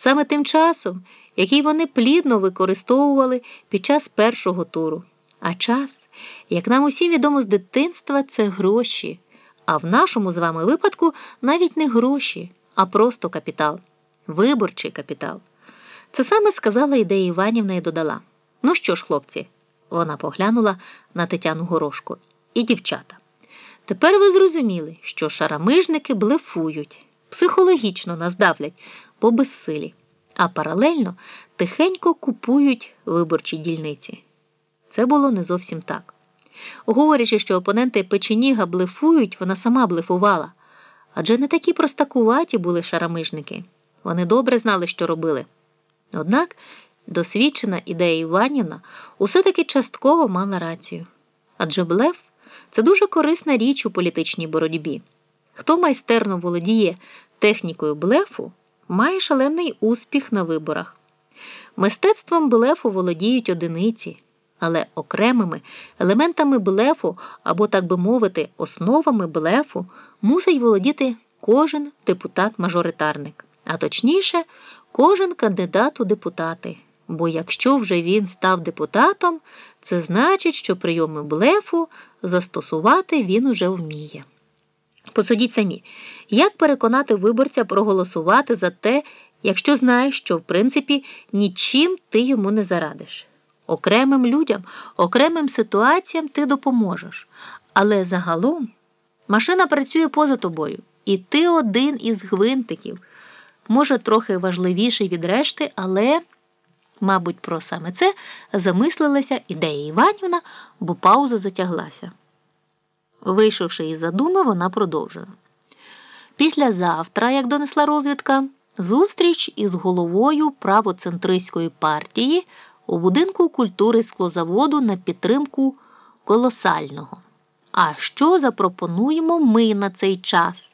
саме тим часом, який вони плідно використовували під час першого туру. А час, як нам усім відомо з дитинства, це гроші. А в нашому з вами випадку навіть не гроші, а просто капітал, виборчий капітал. Це саме сказала ідея Іванівна і додала. Ну що ж, хлопці, вона поглянула на Тетяну Горошко і дівчата. Тепер ви зрозуміли, що шарамижники блефують, психологічно нас давлять, бо безсилі, а паралельно тихенько купують виборчі дільниці. Це було не зовсім так. Говорячи, що опоненти печеніга блефують, вона сама блефувала. Адже не такі простакуваті були шарамижники. Вони добре знали, що робили. Однак досвідчена ідея Іванівна усе таки частково мала рацію. Адже блеф це дуже корисна річ у політичній боротьбі. Хто майстерно володіє технікою блефу, має шалений успіх на виборах. Мистецтвом блефу володіють одиниці, але окремими елементами блефу або, так би мовити, основами блефу мусить володіти кожен депутат-мажоритарник, а точніше, кожен кандидат у депутати. Бо якщо вже він став депутатом, це значить, що прийоми блефу застосувати він уже вміє. Посудіть самі, як переконати виборця проголосувати за те, якщо знаєш, що в принципі нічим ти йому не зарадиш. Окремим людям, окремим ситуаціям ти допоможеш. Але загалом машина працює поза тобою, і ти один із гвинтиків. Може, трохи важливіший від решти, але. Мабуть, про саме це замислилася ідея Іванівна, бо пауза затяглася. Вийшовши із задуми, вона продовжила. Післязавтра, як донесла розвідка, зустріч із головою правоцентристської партії у будинку культури склозаводу на підтримку колосального. А що запропонуємо ми на цей час?